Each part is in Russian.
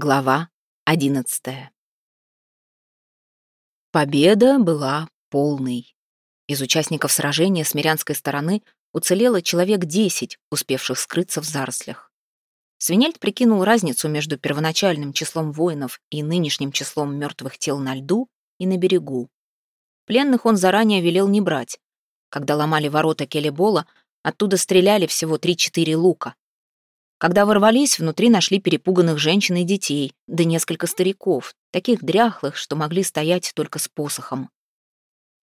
Глава одиннадцатая. Победа была полной. Из участников сражения с мирянской стороны уцелело человек десять, успевших скрыться в зарослях. Свинельд прикинул разницу между первоначальным числом воинов и нынешним числом мертвых тел на льду и на берегу. Пленных он заранее велел не брать. Когда ломали ворота Келебола, оттуда стреляли всего три-четыре лука, когда ворвались, внутри нашли перепуганных женщин и детей, да несколько стариков, таких дряхлых, что могли стоять только с посохом.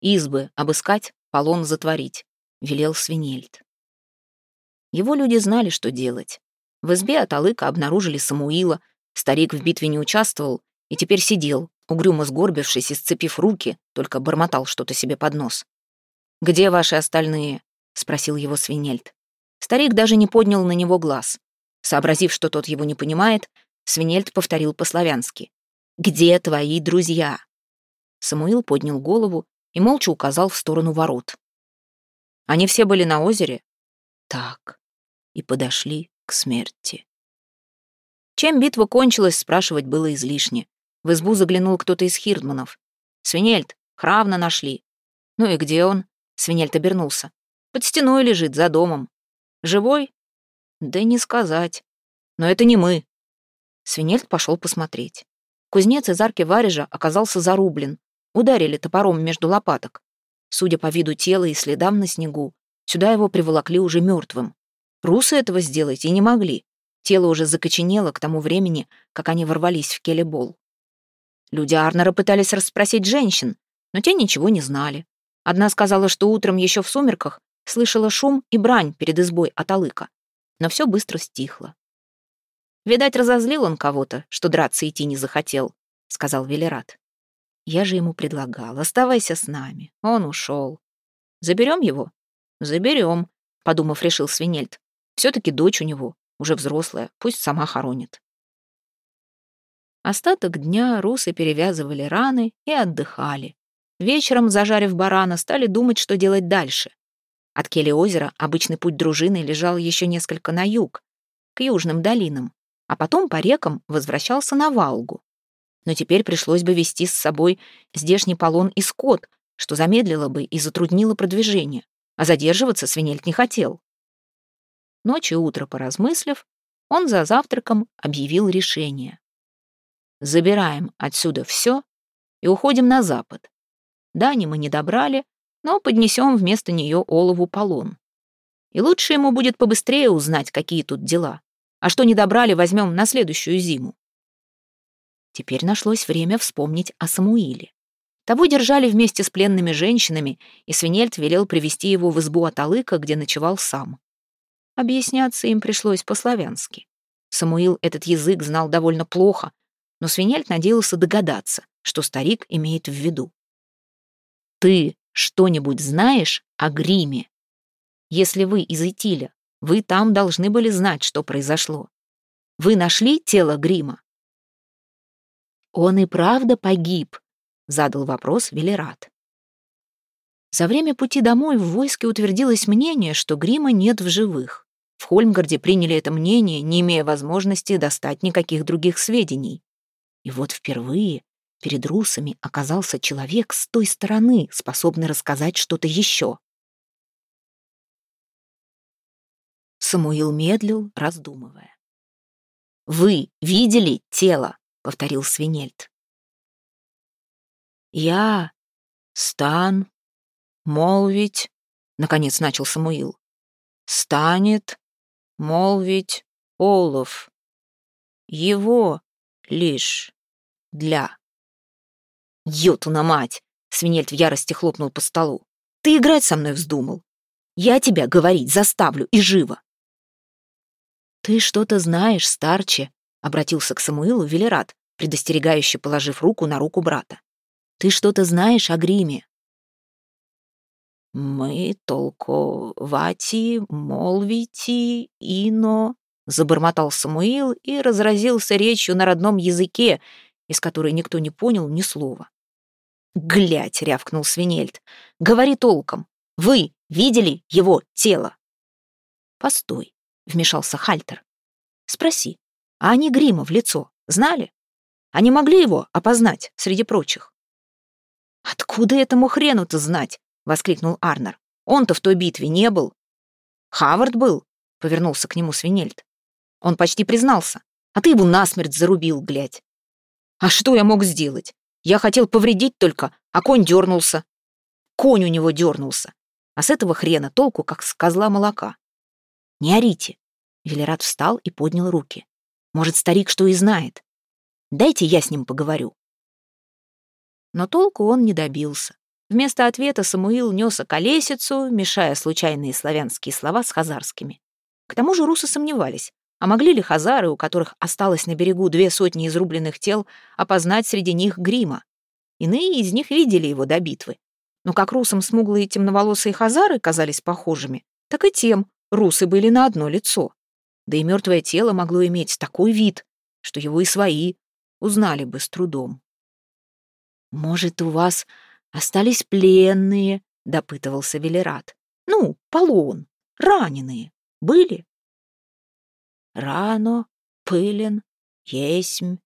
«Избы обыскать, полон затворить», — велел Свинельд. Его люди знали, что делать. В избе от Алыка обнаружили Самуила, старик в битве не участвовал и теперь сидел, угрюмо сгорбившись и сцепив руки, только бормотал что-то себе под нос. «Где ваши остальные?» — спросил его Свинельд. Старик даже не поднял на него глаз. Сообразив, что тот его не понимает, Свинельд повторил по-славянски. «Где твои друзья?» Самуил поднял голову и молча указал в сторону ворот. Они все были на озере? Так. И подошли к смерти. Чем битва кончилась, спрашивать было излишне. В избу заглянул кто-то из хирдманов. «Свинельд, Хравна нашли». «Ну и где он?» Свинельд обернулся. «Под стеной лежит, за домом». «Живой?» Да не сказать. Но это не мы. Свинельд пошел посмотреть. Кузнец из арки Варежа оказался зарублен. Ударили топором между лопаток. Судя по виду тела и следам на снегу, сюда его приволокли уже мертвым. Русы этого сделать и не могли. Тело уже закоченело к тому времени, как они ворвались в Келебол. Люди Арнера пытались расспросить женщин, но те ничего не знали. Одна сказала, что утром еще в сумерках слышала шум и брань перед избой от Алыка но все быстро стихло. «Видать, разозлил он кого-то, что драться идти не захотел», — сказал Велерат. «Я же ему предлагал, оставайся с нами. Он ушел. Заберем его?» «Заберем», — подумав, решил Свинельд. «Все-таки дочь у него, уже взрослая, пусть сама хоронит». Остаток дня русы перевязывали раны и отдыхали. Вечером, зажарив барана, стали думать, что делать дальше. От Кели озера обычный путь дружины лежал еще несколько на юг, к южным долинам, а потом по рекам возвращался на Валгу. Но теперь пришлось бы вести с собой здешний полон и скот, что замедлило бы и затруднило продвижение, а задерживаться свинельт не хотел. Ночь и утро поразмыслив, он за завтраком объявил решение. Забираем отсюда все и уходим на запад. Дани мы не добрали, но поднесем вместо нее олову полон. И лучше ему будет побыстрее узнать, какие тут дела. А что не добрали, возьмем на следующую зиму. Теперь нашлось время вспомнить о Самуиле. Того держали вместе с пленными женщинами, и Свинельд велел привести его в избу Аталыка, где ночевал сам. Объясняться им пришлось по-славянски. Самуил этот язык знал довольно плохо, но Свинельд надеялся догадаться, что старик имеет в виду. «Ты что-нибудь знаешь о гриме? Если вы из Итиля, вы там должны были знать, что произошло. Вы нашли тело грима? Он и правда погиб, задал вопрос Велерат. За время пути домой в войске утвердилось мнение, что грима нет в живых. В Хольмгарде приняли это мнение, не имея возможности достать никаких других сведений. И вот впервые Перед русами оказался человек с той стороны, способный рассказать что-то еще. Самуил медлил, раздумывая. «Вы видели тело?» — повторил Свинельд. «Я, Стан, молвить», — наконец начал Самуил. «Станет, молвить, Олов. Его лишь для». «Ётуна мать!» — Свинельд в ярости хлопнул по столу. «Ты играть со мной вздумал. Я тебя говорить заставлю, и живо!» «Ты что-то знаешь, старче», — обратился к Самуилу Велерат, предостерегающе положив руку на руку брата. «Ты что-то знаешь о гриме?» «Мы толковати, молвити, ино», — забормотал Самуил и разразился речью на родном языке, из которой никто не понял ни слова. «Глядь!» — рявкнул Свинельд. «Говори толком. Вы видели его тело?» «Постой», — вмешался Хальтер. «Спроси, а они грима в лицо Знали? Они могли его опознать среди прочих. «Откуда этому хрену-то знать?» — воскликнул Арнер. «Он-то в той битве не был». «Хавард был», — повернулся к нему Свинельд. «Он почти признался. А ты его насмерть зарубил, глядь». «А что я мог сделать? Я хотел повредить только, а конь дернулся. Конь у него дернулся. А с этого хрена толку, как с козла молока. Не орите. Велерат встал и поднял руки. Может, старик что и знает. Дайте я с ним поговорю. Но толку он не добился. Вместо ответа Самуил нес околесицу, мешая случайные славянские слова с хазарскими. К тому же русы сомневались, а могли ли хазары, у которых осталось на берегу две сотни изрубленных тел, опознать среди них грима? Иные из них видели его до битвы. Но как русам смуглые темноволосые хазары казались похожими, так и тем русы были на одно лицо. Да и мертвое тело могло иметь такой вид, что его и свои узнали бы с трудом. «Может, у вас остались пленные?» — допытывался Велерат. «Ну, полон, раненые. Были?» «Рано, пылен, есмь».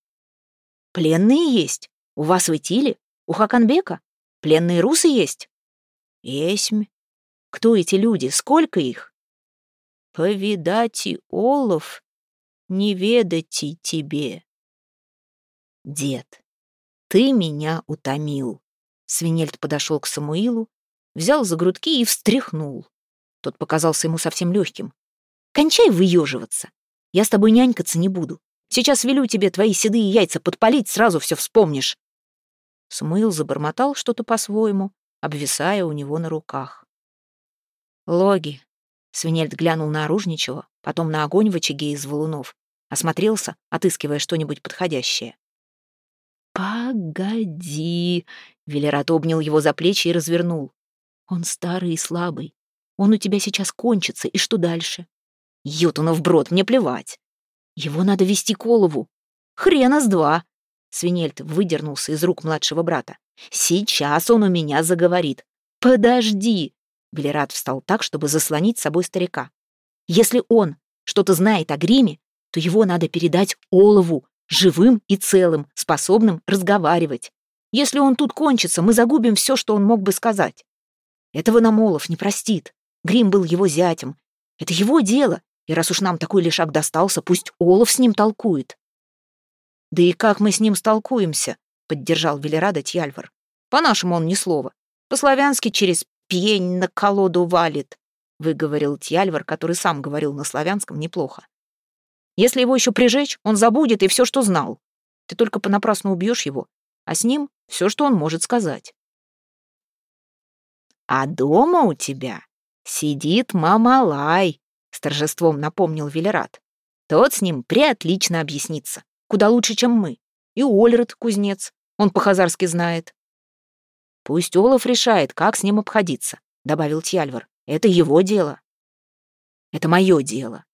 «Пленные есть? У вас в Итиле? У Хаканбека? Пленные русы есть?» «Есмь. Кто эти люди? Сколько их?» «Повидати олов, не ведати тебе». «Дед, ты меня утомил». Свинельд подошел к Самуилу, взял за грудки и встряхнул. Тот показался ему совсем легким. «Кончай выеживаться. Я с тобой нянькаться не буду. Сейчас велю тебе твои седые яйца подпалить, сразу все вспомнишь». Самуил забормотал что-то по-своему, обвисая у него на руках. «Логи», — Свинельд глянул на оружничего, потом на огонь в очаге из валунов, осмотрелся, отыскивая что-нибудь подходящее. «Погоди!» — Велерат обнял его за плечи и развернул. «Он старый и слабый. Он у тебя сейчас кончится, и что дальше?» «Ютунов брод, мне плевать. Его надо вести к Олову. Хрена с два!» Свинельд выдернулся из рук младшего брата. «Сейчас он у меня заговорит. Подожди!» Велерат встал так, чтобы заслонить собой старика. «Если он что-то знает о гриме, то его надо передать Олову, живым и целым, способным разговаривать. Если он тут кончится, мы загубим все, что он мог бы сказать. Этого Намолов не простит. Грим был его зятем. Это его дело, и раз уж нам такой лишак достался, пусть Олов с ним толкует. «Да и как мы с ним столкуемся?» — поддержал Велерада Тьяльвар. «По-нашему он ни слова. По-славянски через пьень на колоду валит», — выговорил Тьяльвар, который сам говорил на славянском неплохо. Если его еще прижечь, он забудет и все, что знал. Ты только понапрасну убьешь его, а с ним все, что он может сказать. «А дома у тебя сидит Мамалай», — торжеством напомнил Велерат. «Тот с ним приотлично объяснится, куда лучше, чем мы. И Ольрод, кузнец, он по-хазарски знает». «Пусть Олаф решает, как с ним обходиться», — добавил Тьяльвар. «Это его дело». «Это мое дело»,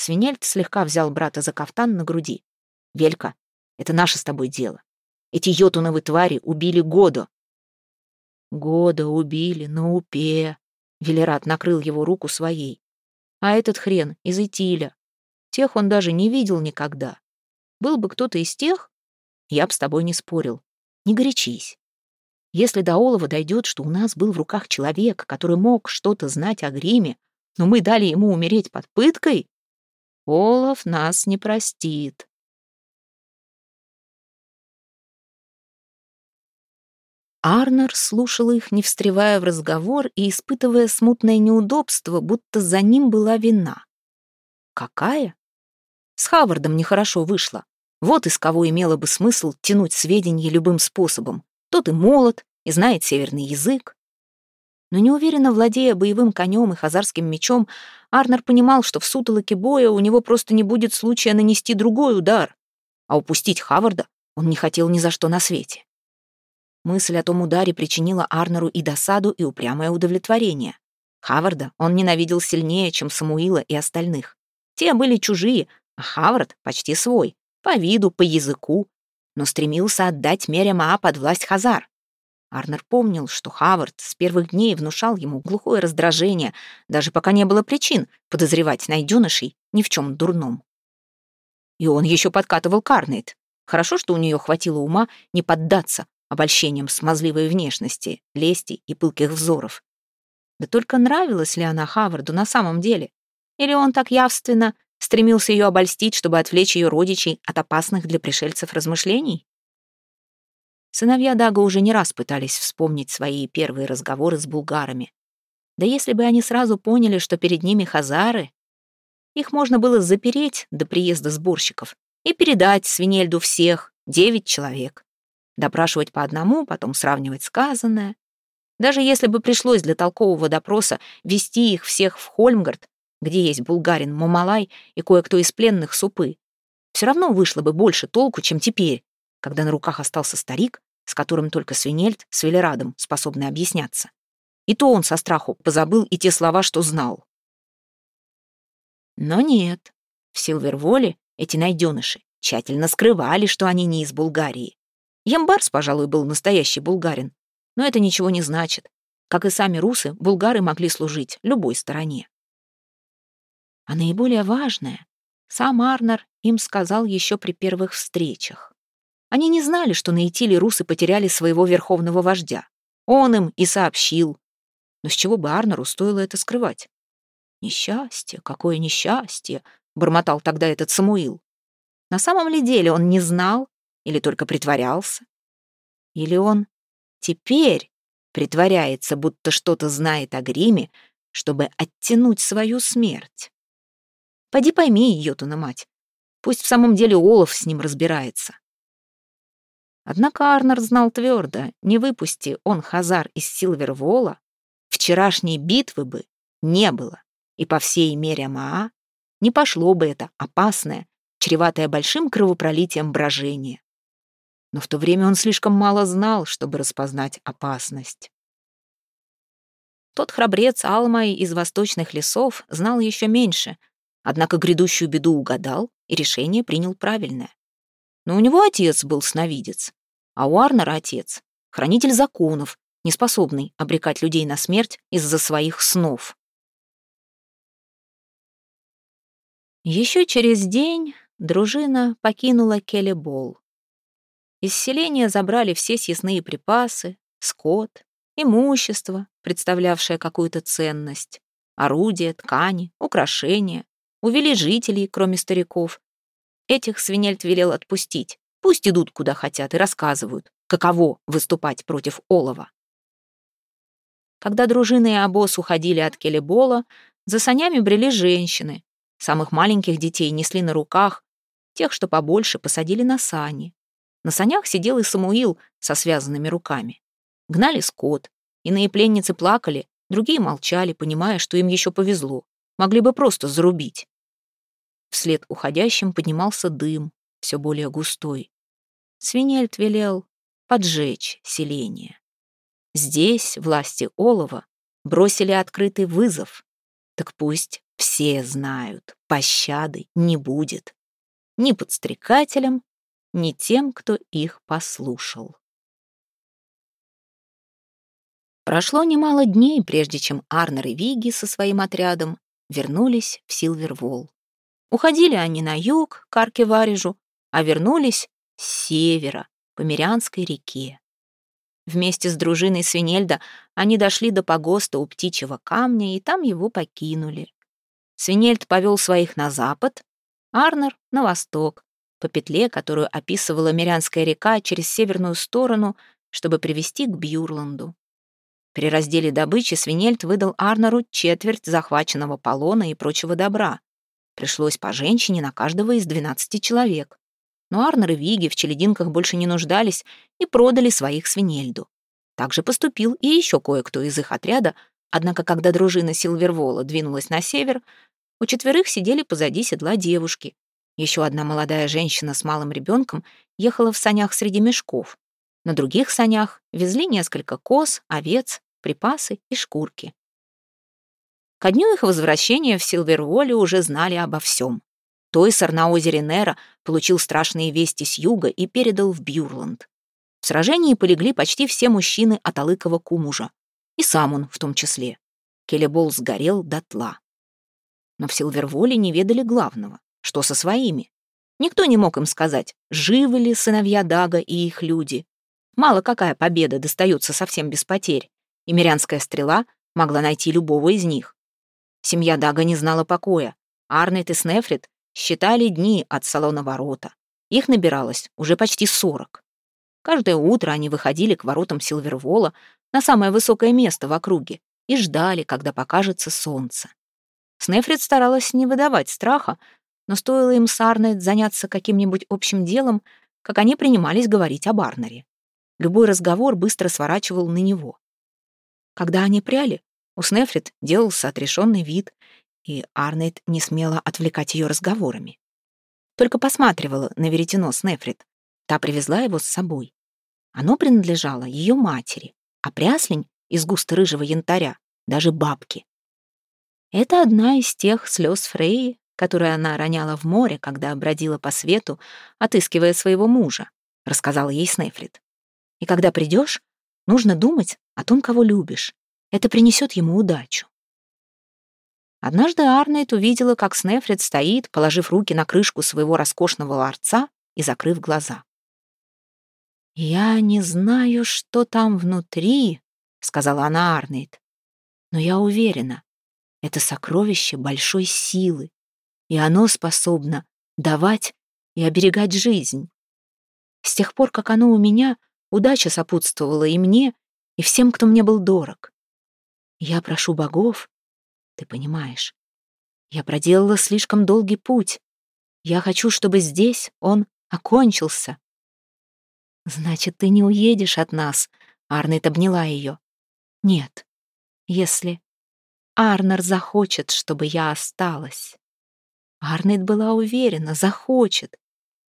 Свинельд слегка взял брата за кафтан на груди. «Велька, это наше с тобой дело. Эти йотуновы твари убили Годо». «Года убили на упе», — Велерат накрыл его руку своей. «А этот хрен из Итиля. Тех он даже не видел никогда. Был бы кто-то из тех, я б с тобой не спорил. Не горячись. Если до Олова дойдет, что у нас был в руках человек, который мог что-то знать о гриме, но мы дали ему умереть под пыткой, Олаф нас не простит. Арнер слушал их, не встревая в разговор и испытывая смутное неудобство, будто за ним была вина. Какая? С Хавардом нехорошо вышло. Вот из кого имело бы смысл тянуть сведения любым способом. Тот и молод, и знает северный язык но неуверенно владея боевым конем и хазарским мечом, Арнер понимал, что в сутолоке боя у него просто не будет случая нанести другой удар, а упустить Хаварда он не хотел ни за что на свете. Мысль о том ударе причинила Арнеру и досаду, и упрямое удовлетворение. Хаварда он ненавидел сильнее, чем Самуила и остальных. Те были чужие, а Хавард почти свой, по виду, по языку, но стремился отдать Меремаа под власть Хазар. Арнер помнил, что Хавард с первых дней внушал ему глухое раздражение, даже пока не было причин подозревать найденышей ни в чем дурном. И он еще подкатывал Карнейт. Хорошо, что у нее хватило ума не поддаться обольщениям смазливой внешности, лести и пылких взоров. Да только нравилась ли она Хаварду на самом деле? Или он так явственно стремился ее обольстить, чтобы отвлечь ее родичей от опасных для пришельцев размышлений? Сыновья Дага уже не раз пытались вспомнить свои первые разговоры с булгарами. Да если бы они сразу поняли, что перед ними хазары, их можно было запереть до приезда сборщиков и передать Свинельду всех, девять человек. Допрашивать по одному, потом сравнивать сказанное. Даже если бы пришлось для толкового допроса вести их всех в Хольмгард, где есть булгарин Мамалай и кое-кто из пленных супы, все равно вышло бы больше толку, чем теперь, когда на руках остался старик, с которым только Свинельд с Велерадом способны объясняться. И то он со страху позабыл и те слова, что знал. Но нет, в Силверволе эти найденыши тщательно скрывали, что они не из Булгарии. Ямбарс, пожалуй, был настоящий булгарин, но это ничего не значит. Как и сами русы, булгары могли служить любой стороне. А наиболее важное, сам Арнер им сказал еще при первых встречах. Они не знали, что на Итиле русы потеряли своего верховного вождя. Он им и сообщил. Но с чего бы Арнеру стоило это скрывать? «Несчастье, какое несчастье!» — бормотал тогда этот Самуил. На самом ли деле он не знал или только притворялся? Или он теперь притворяется, будто что-то знает о гриме, чтобы оттянуть свою смерть? Пойди пойми ее, на мать. Пусть в самом деле Олаф с ним разбирается. Однако Арнер знал твердо, не выпусти он Хазар из Силвервола, вчерашней битвы бы не было, и по всей мере Маа не пошло бы это опасное, чреватое большим кровопролитием брожение. Но в то время он слишком мало знал, чтобы распознать опасность. Тот храбрец Алмай из восточных лесов знал еще меньше, однако грядущую беду угадал и решение принял правильное. Но у него отец был сновидец, а у Арнера отец — хранитель законов, неспособный обрекать людей на смерть из-за своих снов. Еще через день дружина покинула Келебол. Из селения забрали все съестные припасы, скот, имущество, представлявшее какую-то ценность, орудия, ткани, украшения, увели жителей, кроме стариков. Этих свинельт велел отпустить, Пусть идут куда хотят и рассказывают, каково выступать против олова. Когда дружины и обоз уходили от Келебола, за санями брели женщины. Самых маленьких детей несли на руках, тех, что побольше, посадили на сани. На санях сидел и Самуил со связанными руками. Гнали скот. Иные пленницы плакали, другие молчали, понимая, что им еще повезло. Могли бы просто зарубить. Вслед уходящим поднимался дым, все более густой. Свинельд велел поджечь селение. Здесь власти Олова бросили открытый вызов. Так пусть все знают, пощады не будет. Ни подстрекателям, ни тем, кто их послушал. Прошло немало дней, прежде чем Арнер и Виги со своим отрядом вернулись в Силвервол. Уходили они на юг, к Арке-Варежу, а вернулись с севера, по Мирянской реке. Вместе с дружиной Свинельда они дошли до погоста у птичьего камня и там его покинули. Свинельд повел своих на запад, Арнер — на восток, по петле, которую описывала Мирянская река через северную сторону, чтобы привести к Бьюрланду. При разделе добычи Свинельд выдал Арнеру четверть захваченного полона и прочего добра. Пришлось по женщине на каждого из двенадцати человек. Но Арнер и Виги в челединках больше не нуждались и продали своих свинельду. Так же поступил и еще кое-кто из их отряда, однако когда дружина Силвервола двинулась на север, у четверых сидели позади седла девушки. Еще одна молодая женщина с малым ребенком ехала в санях среди мешков. На других санях везли несколько коз, овец, припасы и шкурки. Ко дню их возвращения в Силверволе уже знали обо всем. Тойсер на озере Нера получил страшные вести с юга и передал в Бьюрланд. В сражении полегли почти все мужчины от Алыкова Кумужа. И сам он в том числе. Келебол сгорел дотла. Но в Силверволе не ведали главного. Что со своими? Никто не мог им сказать, живы ли сыновья Дага и их люди. Мало какая победа достается совсем без потерь, и мирянская стрела могла найти любого из них. Семья Дага не знала покоя. Арнет и Снефрит считали дни от салона ворота. Их набиралось уже почти сорок. Каждое утро они выходили к воротам Силвервола на самое высокое место в округе и ждали, когда покажется солнце. Снефрит старалась не выдавать страха, но стоило им с Арнет заняться каким-нибудь общим делом, как они принимались говорить об Арнере. Любой разговор быстро сворачивал на него. Когда они пряли, у Снефрит делался отрешенный вид, и Арнет не смела отвлекать ее разговорами. Только посматривала на веретено Снефрит. Та привезла его с собой. Оно принадлежало ее матери, а пряслень из густо рыжего янтаря даже бабке. Это одна из тех слез Фреи, которые она роняла в море, когда бродила по свету, отыскивая своего мужа, рассказала ей Снефрит. И когда придешь, нужно думать о том, кого любишь. Это принесет ему удачу. Однажды Арнейд увидела, как Снефрит стоит, положив руки на крышку своего роскошного ларца и закрыв глаза. «Я не знаю, что там внутри», — сказала она Арнейд, «но я уверена, это сокровище большой силы, и оно способно давать и оберегать жизнь. С тех пор, как оно у меня, удача сопутствовала и мне, и всем, кто мне был дорог. Я прошу богов, ты понимаешь, я проделала слишком долгий путь. Я хочу, чтобы здесь он окончился. Значит, ты не уедешь от нас, Арнет обняла ее. Нет, если Арнер захочет, чтобы я осталась. Арнет была уверена, захочет.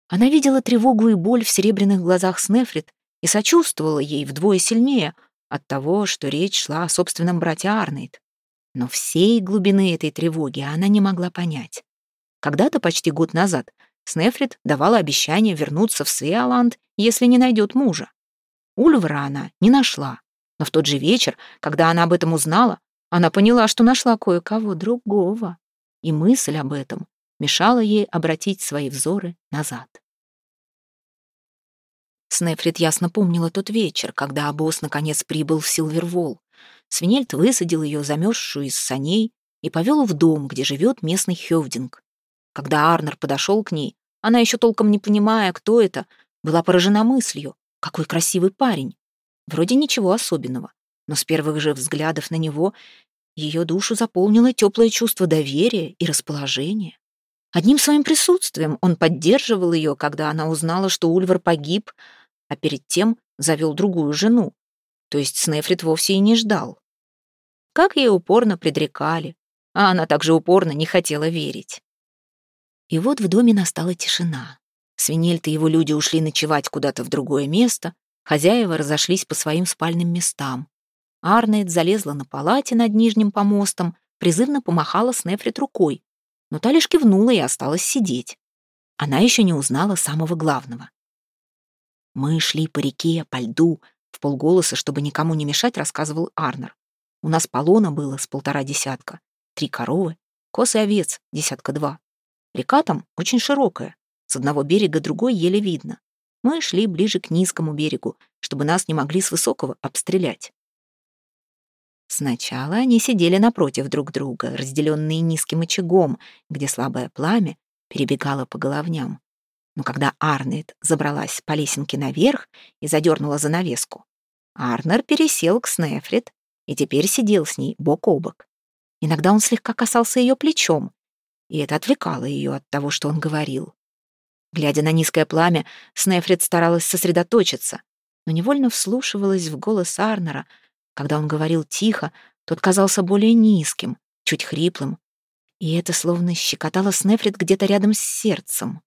Она видела тревогу и боль в серебряных глазах Снефрит и сочувствовала ей вдвое сильнее от того, что речь шла о собственном брате Арнейд. Но всей глубины этой тревоги она не могла понять. Когда-то, почти год назад, Снефрит давала обещание вернуться в Свеоланд, если не найдет мужа. Ульвара она не нашла, но в тот же вечер, когда она об этом узнала, она поняла, что нашла кое-кого другого. И мысль об этом мешало ей обратить свои взоры назад. Снефрит ясно помнила тот вечер, когда обоз наконец прибыл в Силвервол. Свинельд высадил ее замерзшую из саней и повел в дом, где живет местный Хевдинг. Когда Арнер подошел к ней, она еще толком не понимая, кто это, была поражена мыслью, какой красивый парень. Вроде ничего особенного, но с первых же взглядов на него ее душу заполнило теплое чувство доверия и расположения. Одним своим присутствием он поддерживал ее, когда она узнала, что Ульвар погиб, а перед тем завел другую жену. То есть Снефрит вовсе и не ждал. Как ей упорно предрекали, а она также упорно не хотела верить. И вот в доме настала тишина. Свинельт и его люди ушли ночевать куда-то в другое место, хозяева разошлись по своим спальным местам. Арнейд залезла на палате над нижним помостом, призывно помахала Снефрит рукой, но та лишь кивнула и осталась сидеть. Она еще не узнала самого главного. «Мы шли по реке, по льду», — в полголоса, чтобы никому не мешать, рассказывал Арнер. «У нас полона было с полтора десятка, три коровы, коз и овец, десятка два. Река там очень широкая, с одного берега другой еле видно. Мы шли ближе к низкому берегу, чтобы нас не могли с высокого обстрелять. Сначала они сидели напротив друг друга, разделенные низким очагом, где слабое пламя перебегало по головням. Но когда Арнет забралась по лесенке наверх и задернула занавеску, Арнер пересел к Снефрит и теперь сидел с ней бок о бок. Иногда он слегка касался ее плечом, и это отвлекало ее от того, что он говорил. Глядя на низкое пламя, Снефрит старалась сосредоточиться, но невольно вслушивалась в голос Арнера — когда он говорил тихо, тот казался более низким, чуть хриплым, и это словно щекотало Снефрит где-то рядом с сердцем.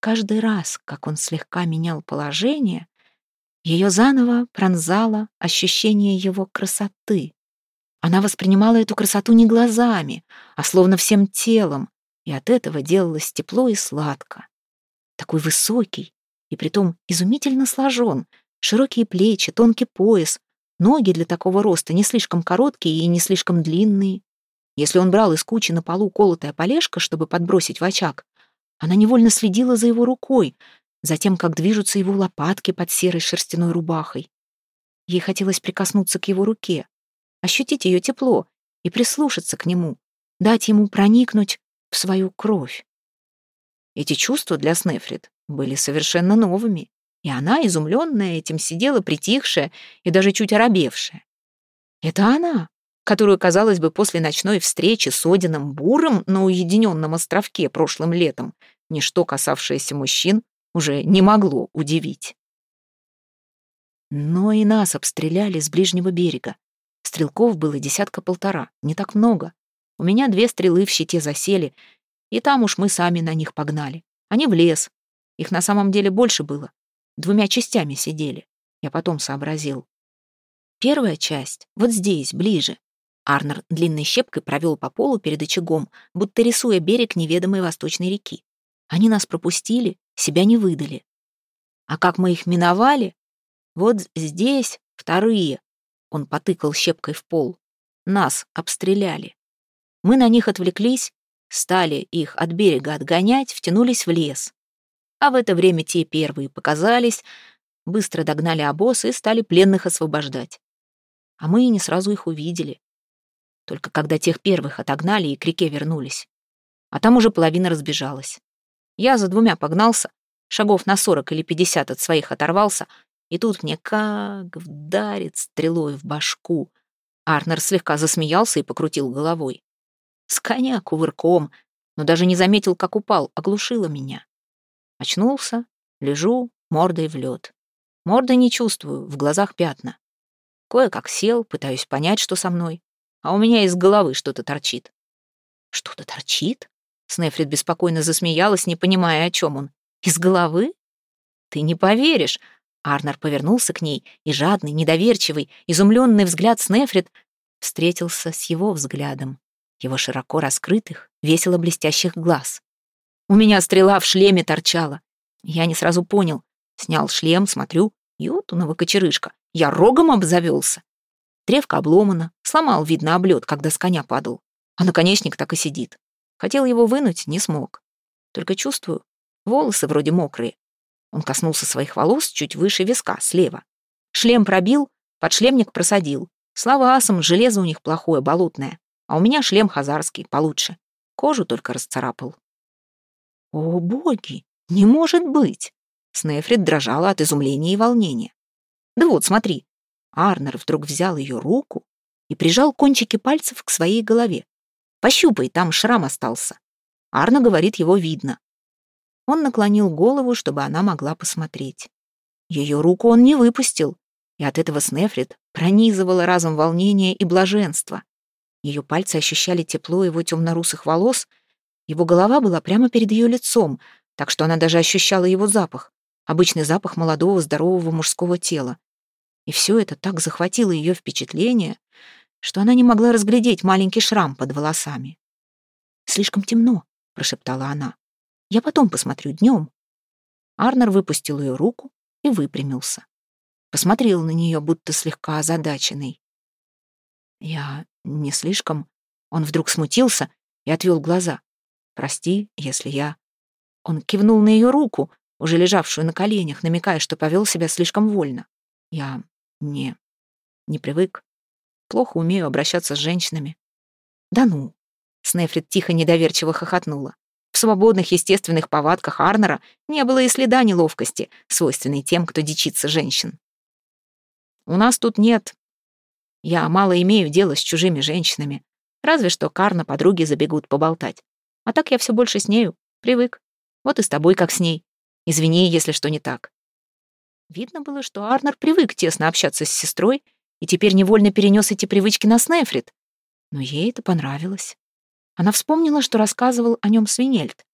Каждый раз, как он слегка менял положение, ее заново пронзало ощущение его красоты. Она воспринимала эту красоту не глазами, а словно всем телом, и от этого делалось тепло и сладко. Такой высокий и притом изумительно сложен, широкие плечи, тонкий пояс, Ноги для такого роста не слишком короткие и не слишком длинные. Если он брал из кучи на полу колотая полежка, чтобы подбросить в очаг, Она невольно следила за его рукой, за тем, как движутся его лопатки под серой шерстяной рубахой. Ей хотелось прикоснуться к его руке, ощутить ее тепло и прислушаться к нему, дать ему проникнуть в свою кровь. Эти чувства для Снефрит были совершенно новыми, и она, изумленная этим, сидела притихшая и даже чуть оробевшая. Это она, которую, казалось бы, после ночной встречи с Одином Буром на уединенном островке прошлым летом ничто, касавшееся мужчин, уже не могло удивить. Но и нас обстреляли с ближнего берега. Стрелков было десятка-полтора, не так много. У меня две стрелы в щите засели, и там уж мы сами на них погнали. Они в лес. Их на самом деле больше было. Двумя частями сидели. Я потом сообразил. Первая часть вот здесь, ближе. Арнер длинной щепкой провел по полу перед очагом, будто рисуя берег неведомой восточной реки. Они нас пропустили, себя не выдали. А как мы их миновали? Вот здесь вторые. Он потыкал щепкой в пол. Нас обстреляли. Мы на них отвлеклись, стали их от берега отгонять, втянулись в лес. А в это время те первые показались, быстро догнали обоз и стали пленных освобождать. А мы и не сразу их увидели. Только когда тех первых отогнали и к реке вернулись. А там уже половина разбежалась. Я за двумя погнался, шагов на сорок или пятьдесят от своих оторвался, и тут мне как вдарит стрелой в башку. Арнер слегка засмеялся и покрутил головой. С коня кувырком, но даже не заметил, как упал, оглушило меня. Очнулся, лежу, мордой в лед. Морды не чувствую, в глазах пятна. Кое-как сел, пытаюсь понять, что со мной, а у меня из головы что-то торчит. Что-то торчит? Снефрит беспокойно засмеялась, не понимая, о чем он. «Из головы?» «Ты не поверишь!» Арнер повернулся к ней, и жадный, недоверчивый, изумленный взгляд Снефрит встретился с его взглядом, его широко раскрытых, весело блестящих глаз. «У меня стрела в шлеме торчала. Я не сразу понял. Снял шлем, смотрю, ютунова кочерышка. Я рогом обзавелся. Древко обломано, сломал, видно, облет, когда с коня падал. А наконечник так и сидит. Хотел его вынуть, не смог. Только чувствую, волосы вроде мокрые. Он коснулся своих волос чуть выше виска, слева. Шлем пробил, подшлемник просадил. Слава асам, железо у них плохое, болотное. А у меня шлем хазарский, получше. Кожу только расцарапал. О, боги, не может быть! Снефрит дрожала от изумления и волнения. Да вот, смотри. Арнер вдруг взял ее руку и прижал кончики пальцев к своей голове. Пощупай, там шрам остался. Арна говорит, его видно. Он наклонил голову, чтобы она могла посмотреть. Ее руку он не выпустил, и от этого Снефрит пронизывало разум волнение и блаженство. Ее пальцы ощущали тепло его темно-русых волос, его голова была прямо перед ее лицом, так что она даже ощущала его запах, обычный запах молодого здорового мужского тела. И все это так захватило ее впечатление, что она не могла разглядеть маленький шрам под волосами. «Слишком темно», — прошептала она. «Я потом посмотрю днем». Арнер выпустил ее руку и выпрямился. Посмотрел на нее, будто слегка озадаченный. «Я не слишком...» Он вдруг смутился и отвел глаза. «Прости, если я...» Он кивнул на ее руку, уже лежавшую на коленях, намекая, что повел себя слишком вольно. «Я не... не привык. Плохо умею обращаться с женщинами. Да ну. Снефрит тихо недоверчиво хохотнула. В свободных естественных повадках Арнера не было и следа неловкости, свойственной тем, кто дичится женщин. У нас тут нет. Я мало имею дела с чужими женщинами. Разве что Карна подруги забегут поболтать. А так я все больше с нею. Привык. Вот и с тобой как с ней. Извини, если что не так. Видно было, что Арнер привык тесно общаться с сестрой и теперь невольно перенес эти привычки на Снефрит. Но ей это понравилось. Она вспомнила, что рассказывал о нем Свинельд.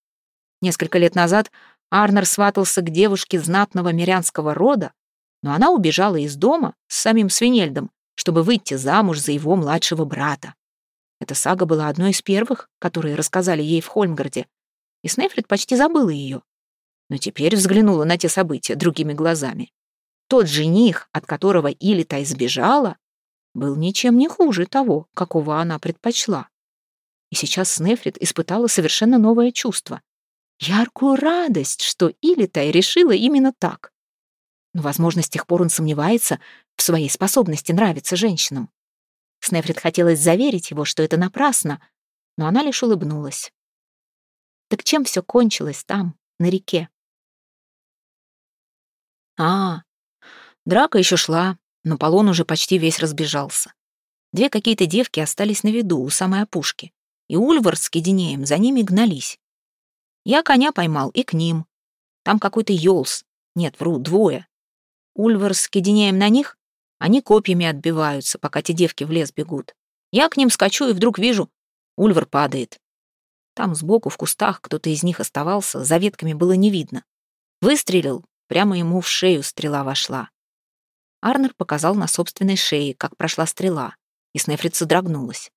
Несколько лет назад Арнер сватался к девушке знатного мирянского рода, но она убежала из дома с самим Свинельдом, чтобы выйти замуж за его младшего брата. Эта сага была одной из первых, которые рассказали ей в Хольмгарде, и Снефрит почти забыла ее. Но теперь взглянула на те события другими глазами. Тот жених, от которого Илита избежала, был ничем не хуже того, какого она предпочла. И сейчас Снефрит испытала совершенно новое чувство. яркую радость, что Илитай решила именно так. Но, возможно, с тех пор он сомневается в своей способности нравиться женщинам. Снефрит хотелось заверить его, что это напрасно, но она лишь улыбнулась. Так чем все кончилось там, на реке? А, драка еще шла, но полон уже почти весь разбежался. Две какие-то девки остались на виду у самой опушки, и Ульвар с Кединеем за ними гнались. Я коня поймал и к ним. Там какой-то Йолс. Нет, вру, двое. Ульвар с Кединеем на них, они копьями отбиваются, пока те девки в лес бегут. Я к ним скачу и вдруг вижу, Ульвар падает. Там сбоку в кустах кто-то из них оставался, за ветками было не видно. Выстрелил, прямо ему в шею стрела вошла. Арнер показал на собственной шее, как прошла стрела, и Снефрит содрогнулась.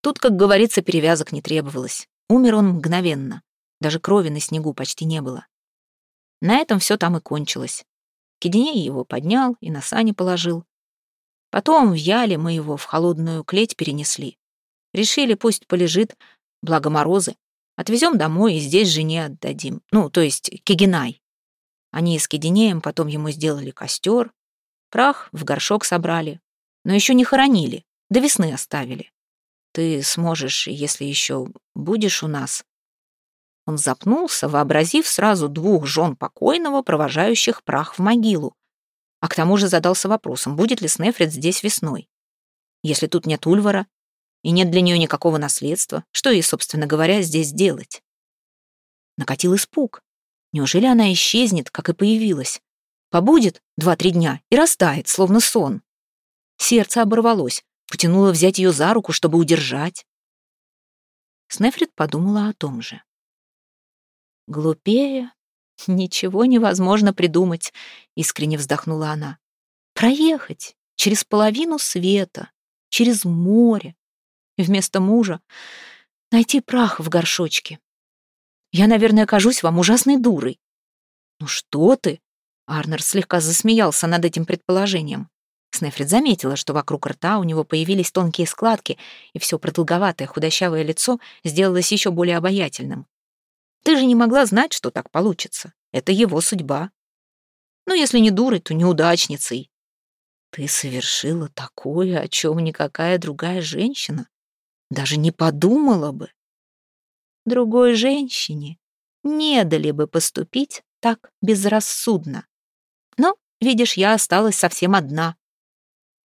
Тут, как говорится, перевязок не требовалось. Умер он мгновенно. Даже крови на снегу почти не было. На этом все там и кончилось. Кеденей его поднял и на сани положил. Потом в яле мы его в холодную клеть перенесли. Решили, пусть полежит, благо морозы. Отвезем домой и здесь жене отдадим. Ну, то есть Кегинай. Они с Кеденеем потом ему сделали костер, прах в горшок собрали, но еще не хоронили, до весны оставили. Ты сможешь, если еще будешь у нас, он запнулся, вообразив сразу двух жен покойного, провожающих прах в могилу. А к тому же задался вопросом, будет ли Снефрит здесь весной. Если тут нет Ульвара и нет для нее никакого наследства, что ей, собственно говоря, здесь делать? Накатил испуг. Неужели она исчезнет, как и появилась? Побудет два-три дня и растает, словно сон. Сердце оборвалось, потянуло взять ее за руку, чтобы удержать. Снефрит подумала о том же. Глупее ничего невозможно придумать, искренне вздохнула она. Проехать через половину света, через море, вместо мужа найти прах в горшочке. Я, наверное, кажусь вам ужасной дурой. Ну что ты? Арнер слегка засмеялся над этим предположением. Снефрит заметила, что вокруг рта у него появились тонкие складки, и все продолговатое худощавое лицо сделалось еще более обаятельным. Ты же не могла знать, что так получится. Это его судьба. Ну, если не дурой, то неудачницей. Ты совершила такое, о чем никакая другая женщина даже не подумала бы. Другой женщине не дали бы поступить так безрассудно. Но, видишь, я осталась совсем одна.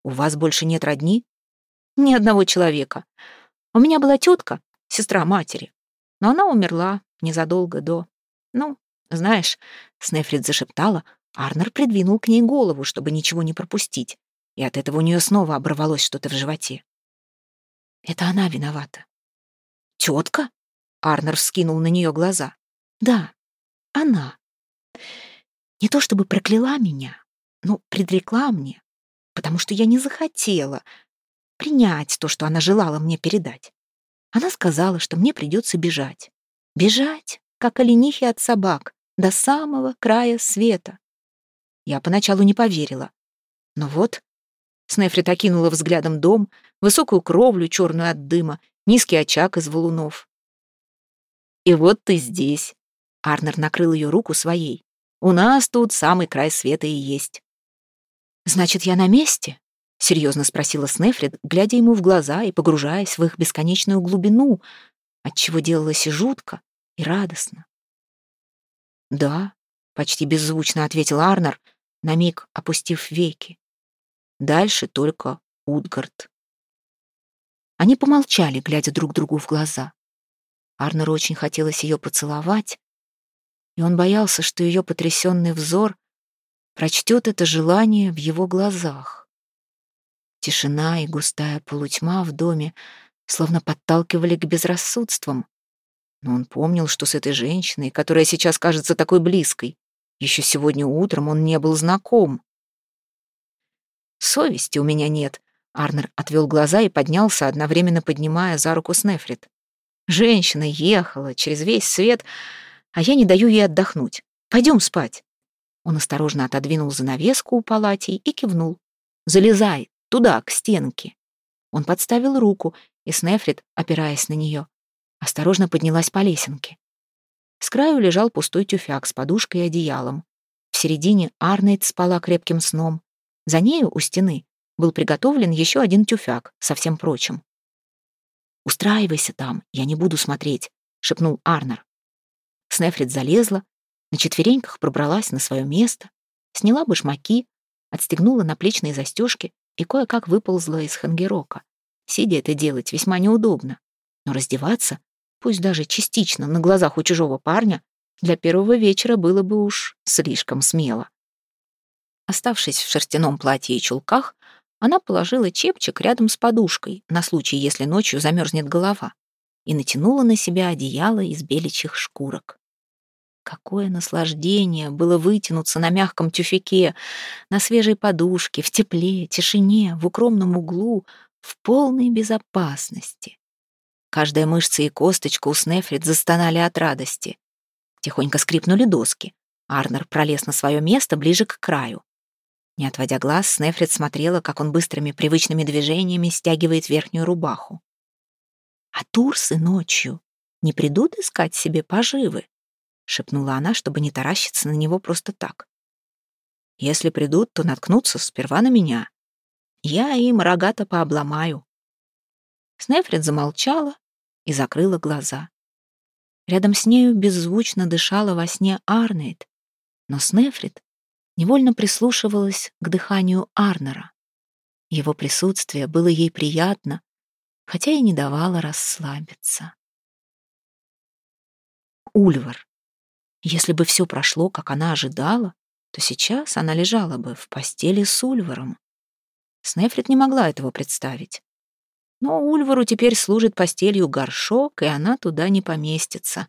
У вас больше нет родни? Ни одного человека. У меня была тетка, сестра матери, но она умерла, незадолго до... Ну, знаешь, Снефрит зашептала, Арнер придвинул к ней голову, чтобы ничего не пропустить, и от этого у нее снова оборвалось что-то в животе. Это она виновата. Тетка? Арнер вскинул на нее глаза. Да, она. Не то чтобы прокляла меня, но предрекла мне, потому что я не захотела принять то, что она желала мне передать. Она сказала, что мне придется бежать. Бежать, как оленихи от собак, до самого края света. Я поначалу не поверила. Но вот Снефрит окинула взглядом дом, высокую кровлю, черную от дыма, низкий очаг из валунов. «И вот ты здесь!» Арнер накрыл ее руку своей. «У нас тут самый край света и есть». «Значит, я на месте?» — серьезно спросила Снефрит, глядя ему в глаза и погружаясь в их бесконечную глубину, отчего делалось и жутко, и радостно. «Да», — почти беззвучно ответил Арнер, на миг опустив веки. «Дальше только Утгард». Они помолчали, глядя друг другу в глаза. Арнеру очень хотелось ее поцеловать, и он боялся, что ее потрясенный взор прочтет это желание в его глазах. Тишина и густая полутьма в доме словно подталкивали к безрассудствам. Но он помнил, что с этой женщиной, которая сейчас кажется такой близкой, еще сегодня утром он не был знаком. «Совести у меня нет», — Арнер отвел глаза и поднялся, одновременно поднимая за руку Снефрит. «Женщина ехала через весь свет, а я не даю ей отдохнуть. Пойдем спать». Он осторожно отодвинул занавеску у палати и кивнул. «Залезай, туда, к стенке». Он подставил руку, и Снефрит, опираясь на нее, осторожно поднялась по лесенке. С краю лежал пустой тюфяк с подушкой и одеялом. В середине Арнейд спала крепким сном. За нею, у стены, был приготовлен еще один тюфяк со всем прочим. «Устраивайся там, я не буду смотреть», — шепнул Арнер. Снефрит залезла, на четвереньках пробралась на свое место, сняла башмаки, отстегнула наплечные застежки и кое-как выползла из хангерока. Сидя это делать весьма неудобно, но раздеваться, пусть даже частично на глазах у чужого парня, для первого вечера было бы уж слишком смело. Оставшись в шерстяном платье и чулках, она положила чепчик рядом с подушкой на случай, если ночью замерзнет голова, и натянула на себя одеяло из беличьих шкурок. Какое наслаждение было вытянуться на мягком тюфяке, на свежей подушке, в тепле, тишине, в укромном углу, в полной безопасности. Каждая мышца и косточка у Снефрит застонали от радости. Тихонько скрипнули доски. Арнер пролез на свое место ближе к краю. Не отводя глаз, Снефрит смотрела, как он быстрыми привычными движениями стягивает верхнюю рубаху. «А турсы ночью не придут искать себе поживы?» — шепнула она, чтобы не таращиться на него просто так. «Если придут, то наткнутся сперва на меня. Я им рогато пообломаю». Снефрит замолчала и закрыла глаза. Рядом с нею беззвучно дышала во сне Арнейд, но Снефрит невольно прислушивалась к дыханию Арнера. Его присутствие было ей приятно, хотя и не давало расслабиться. Ульвар. Если бы все прошло, как она ожидала, то сейчас она лежала бы в постели с Ульваром. Снефрит не могла этого представить. Но Ульвару теперь служит постелью горшок, и она туда не поместится.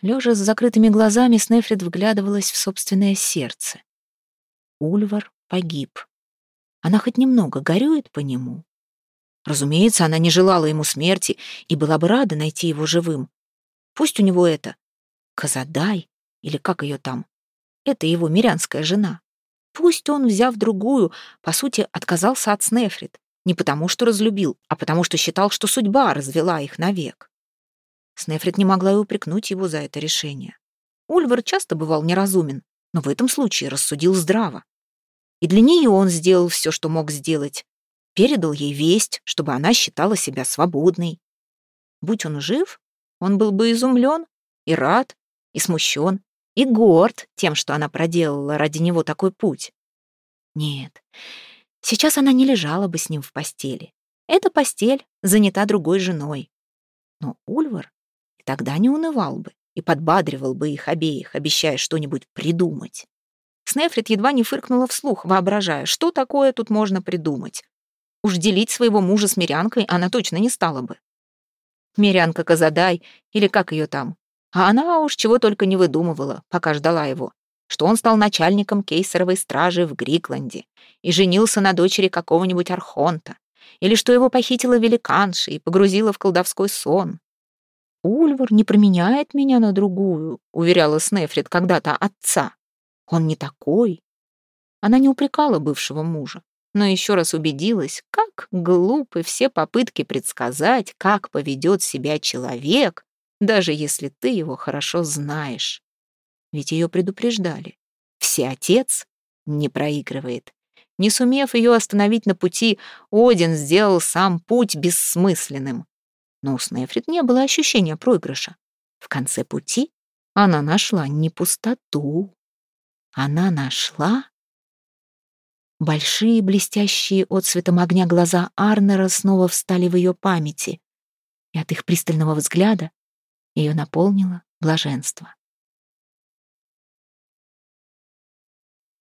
Лежа с закрытыми глазами, Снефрит вглядывалась в собственное сердце. Ульвар погиб. Она хоть немного горюет по нему. Разумеется, она не желала ему смерти и была бы рада найти его живым. Пусть у него это Казадай, или как ее там, это его мирянская жена. Пусть он, взяв другую, по сути, отказался от Снефрит, не потому что разлюбил, а потому что считал, что судьба развела их навек. Снефрит не могла и упрекнуть его за это решение. Ульвар часто бывал неразумен, но в этом случае рассудил здраво. И для нее он сделал все, что мог сделать. Передал ей весть, чтобы она считала себя свободной. Будь он жив, он был бы изумлен и рад, и смущен, и горд тем, что она проделала ради него такой путь. Нет, сейчас она не лежала бы с ним в постели. Эта постель занята другой женой. Но Ульвар Тогда не унывал бы и подбадривал бы их обеих, обещая что-нибудь придумать. Снефрит едва не фыркнула вслух, воображая, что такое тут можно придумать. Уж делить своего мужа с мирянкой она точно не стала бы. Мирянка Казадай, или как ее там. А она уж чего только не выдумывала, пока ждала его, что он стал начальником кейсеровой стражи в Грикланде и женился на дочери какого-нибудь архонта, или что его похитила великанша и погрузила в колдовской сон, «Ульвар не променяет меня на другую», — уверяла Снефрит когда-то отца. «Он не такой». Она не упрекала бывшего мужа, но еще раз убедилась, как глупы все попытки предсказать, как поведет себя человек, даже если ты его хорошо знаешь. Ведь ее предупреждали. Всеотец не проигрывает. Не сумев ее остановить на пути, Один сделал сам путь бессмысленным. Но у Снефрит не было ощущения проигрыша. В конце пути она нашла не пустоту. Она нашла... Большие блестящие отцветом огня глаза Арнера снова встали в ее памяти, и от их пристального взгляда ее наполнило блаженство.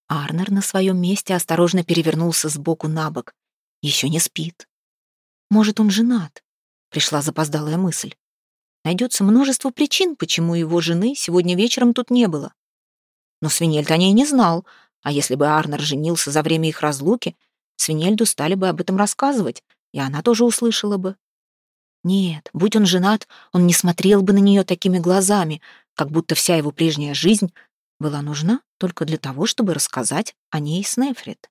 Арнер на своем месте осторожно перевернулся с боку на бок. Еще не спит. Может, он женат? Пришла запоздалая мысль. Найдется множество причин, почему его жены сегодня вечером тут не было. Но Свинельд о ней не знал, а если бы Арнер женился за время их разлуки, Свинельду стали бы об этом рассказывать, и она тоже услышала бы. Нет, будь он женат, он не смотрел бы на нее такими глазами, как будто вся его прежняя жизнь была нужна только для того, чтобы рассказать о ней Снефрит.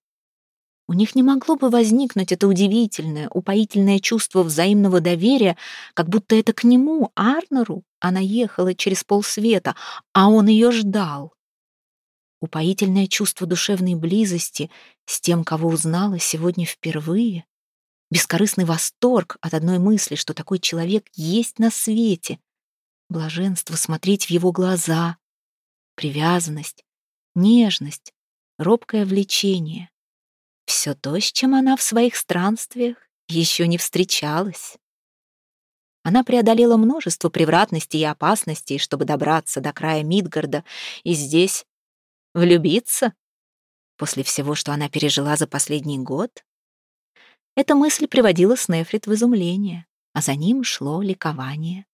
У них не могло бы возникнуть это удивительное, упоительное чувство взаимного доверия, как будто это к нему, Арнеру, Она ехала через полсвета, а он ее ждал. Упоительное чувство душевной близости с тем, кого узнала сегодня впервые. Бескорыстный восторг от одной мысли, что такой человек есть на свете. Блаженство смотреть в его глаза. Привязанность, нежность, робкое влечение. Все то, с чем она в своих странствиях еще не встречалась. Она преодолела множество превратностей и опасностей, чтобы добраться до края Мидгарда, и здесь влюбиться после всего, что она пережила за последний год. Эта мысль приводила Снефрит в изумление, а за ним шло ликование.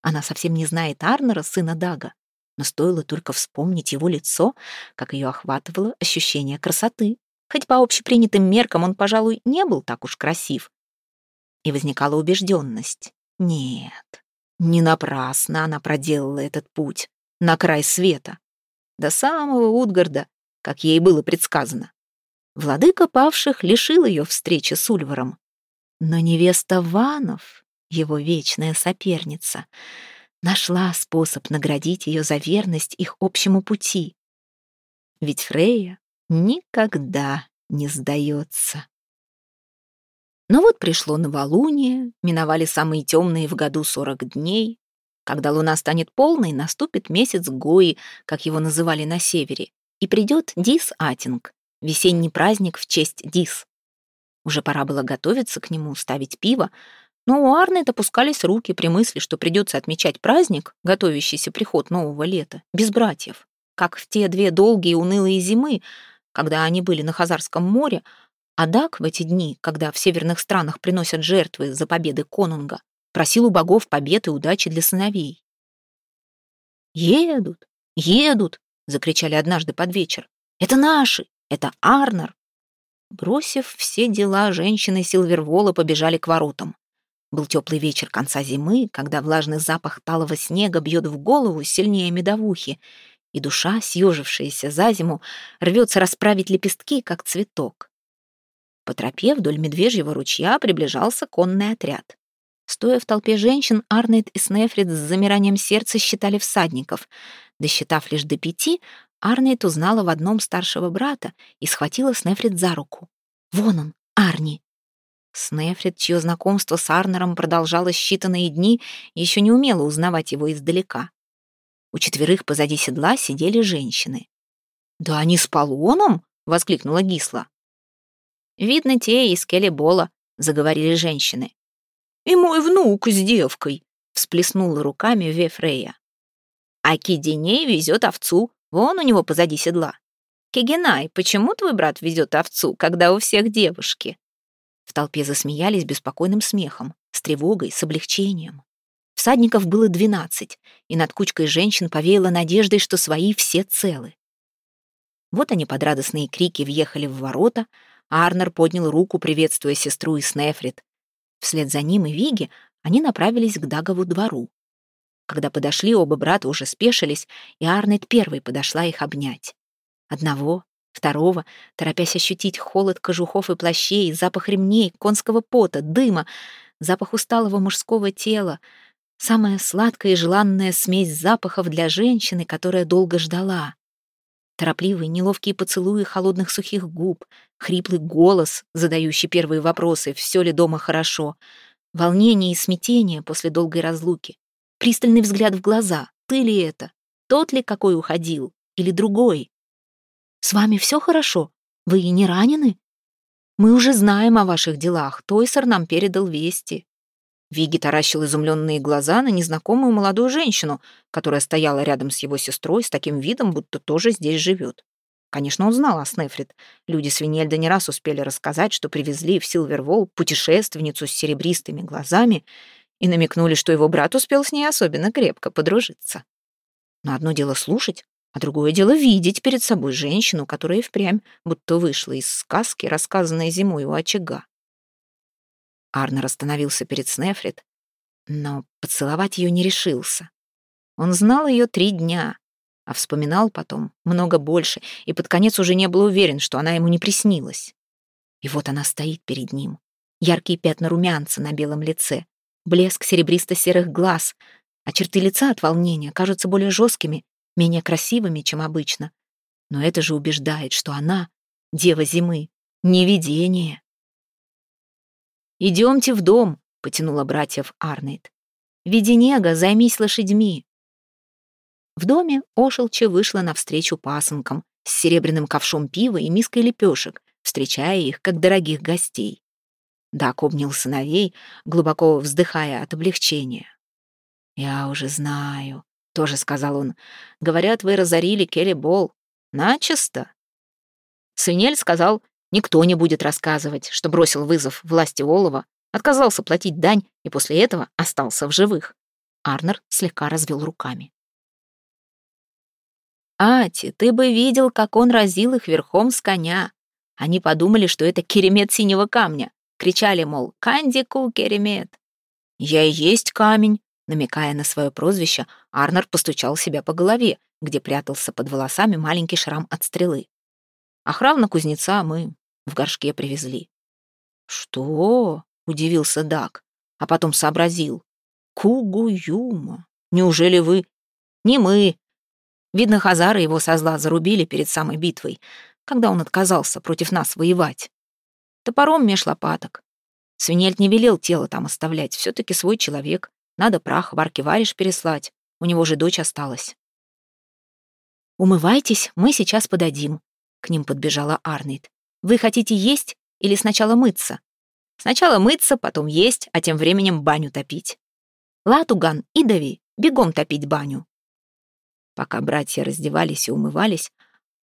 Она совсем не знает Арнера, сына Дага, но стоило только вспомнить его лицо, как ее охватывало ощущение красоты. Хоть по общепринятым меркам он, пожалуй, не был так уж красив. И возникала убежденность. Нет, не напрасно она проделала этот путь на край света. До самого Утгарда, как ей было предсказано. Владыка павших лишил ее встречи с Ульваром. Но невеста Ванов, его вечная соперница, нашла способ наградить ее за верность их общему пути. Ведь Фрейя никогда не сдается. Но вот пришло новолуние, миновали самые темные в году сорок дней. Когда луна станет полной, наступит месяц Гои, как его называли на севере, и придет Дис-Атинг, весенний праздник в честь Дис. Уже пора было готовиться к нему, ставить пиво, но у Арны допускались руки при мысли, что придется отмечать праздник, готовящийся приход нового лета, без братьев, как в те две долгие унылые зимы, когда они были на Хазарском море, а Дак в эти дни, когда в северных странах приносят жертвы за победы конунга, просил у богов побед и удачи для сыновей. «Едут, едут!» — закричали однажды под вечер. «Это наши! Это Арнер!» Бросив все дела, женщины Силвервола побежали к воротам. Был теплый вечер конца зимы, когда влажный запах талого снега бьет в голову сильнее медовухи, и душа, съежившаяся за зиму, рвется расправить лепестки, как цветок. По тропе вдоль медвежьего ручья приближался конный отряд. Стоя в толпе женщин, Арнейд и Снефрид с замиранием сердца считали всадников. Досчитав лишь до пяти, Арнейд узнала в одном старшего брата и схватила Снефрид за руку. «Вон он, Арни!» Снефрид, чье знакомство с Арнером продолжалось считанные дни, еще не умела узнавать его издалека. У четверых позади седла сидели женщины. «Да они с Полоном!» — воскликнула Гисла. «Видно, те из Келебола», — заговорили женщины. «И мой внук с девкой», — всплеснула руками Вефрея. «А Кидиней везет овцу, вон у него позади седла. Кигенай, почему твой брат везет овцу, когда у всех девушки?» В толпе засмеялись беспокойным смехом, с тревогой, с облегчением. Всадников было двенадцать, и над кучкой женщин повеяло надеждой, что свои все целы. Вот они под радостные крики въехали в ворота, Арнер поднял руку, приветствуя сестру и Снефрит. Вслед за ним и Виги они направились к Дагову двору. Когда подошли, оба брата уже спешились, и Арнет первой подошла их обнять. Одного, второго, торопясь ощутить холод кожухов и плащей, запах ремней, конского пота, дыма, запах усталого мужского тела, самая сладкая и желанная смесь запахов для женщины, которая долго ждала. Торопливые, неловкие поцелуи холодных сухих губ, хриплый голос, задающий первые вопросы, все ли дома хорошо, волнение и смятение после долгой разлуки, пристальный взгляд в глаза, ты ли это, тот ли, какой уходил, или другой. «С вами все хорошо? Вы не ранены?» «Мы уже знаем о ваших делах, Тойсер нам передал вести». Виги таращил изумленные глаза на незнакомую молодую женщину, которая стояла рядом с его сестрой с таким видом, будто тоже здесь живет. Конечно, он знал о Снефрит. Люди Свинельда не раз успели рассказать, что привезли в Силвервол путешественницу с серебристыми глазами и намекнули, что его брат успел с ней особенно крепко подружиться. Но одно дело слушать, а другое дело видеть перед собой женщину, которая впрямь будто вышла из сказки, рассказанной зимой у очага. Арнер остановился перед Снефрит, но поцеловать ее не решился. Он знал ее три дня, а вспоминал потом много больше, и под конец уже не был уверен, что она ему не приснилась. И вот она стоит перед ним. Яркие пятна румянца на белом лице, блеск серебристо-серых глаз, а черты лица от волнения кажутся более жесткими, менее красивыми, чем обычно. Но это же убеждает, что она — дева зимы, не видение. «Идемте в дом», — потянула братьев Арнейд. «Веденега, займись лошадьми». В доме Ошелча вышла навстречу пасынкам с серебряным ковшом пива и миской лепешек, встречая их как дорогих гостей. Дак обнял сыновей, глубоко вздыхая от облегчения. «Я уже знаю», — тоже сказал он. «Говорят, вы разорили Келли Болл. Начисто». Свинель сказал, никто не будет рассказывать, что бросил вызов власти Олова, отказался платить дань и после этого остался в живых. Арнер слегка развел руками. «Ати, ты бы видел, как он разил их верхом с коня. Они подумали, что это керемет синего камня. Кричали, мол, «Кандику, керемет!» «Я и есть камень!» Намекая на свое прозвище, Арнер постучал себя по голове, где прятался под волосами маленький шрам от стрелы. Охрану кузнеца мы в горшке привезли. «Что?» — удивился Дак, а потом сообразил. «Кугуюма! Неужели вы...» «Не мы!» Видно, Хазары его со зла зарубили перед самой битвой, когда он отказался против нас воевать. Топором меж лопаток. Свинельт не велел тело там оставлять, все таки свой человек. Надо прах в арки-вариш переслать. У него же дочь осталась. «Умывайтесь, мы сейчас подадим», — к ним подбежала Арнейд. «Вы хотите есть или сначала мыться?» «Сначала мыться, потом есть, а тем временем баню топить». «Латуган и Дави, бегом топить баню». Пока братья раздевались и умывались,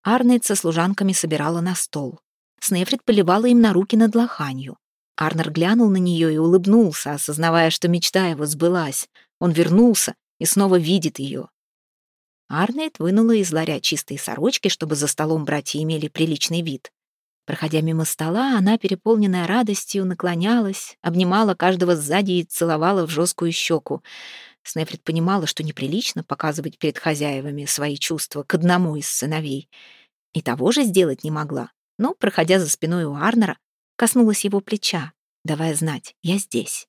Арнейд со служанками собирала на стол. Снефрит поливала им на руки над лоханью. Арнер глянул на нее и улыбнулся, осознавая, что мечта его сбылась. Он вернулся и снова видит ее. Арнейд вынула из ларя чистые сорочки, чтобы за столом братья имели приличный вид. Проходя мимо стола, она, переполненная радостью, наклонялась, обнимала каждого сзади и целовала в жесткую щеку. Снефрит понимала, что неприлично показывать перед хозяевами свои чувства к одному из сыновей. И того же сделать не могла но, проходя за спиной у Арнера, коснулась его плеча, давая знать «я здесь».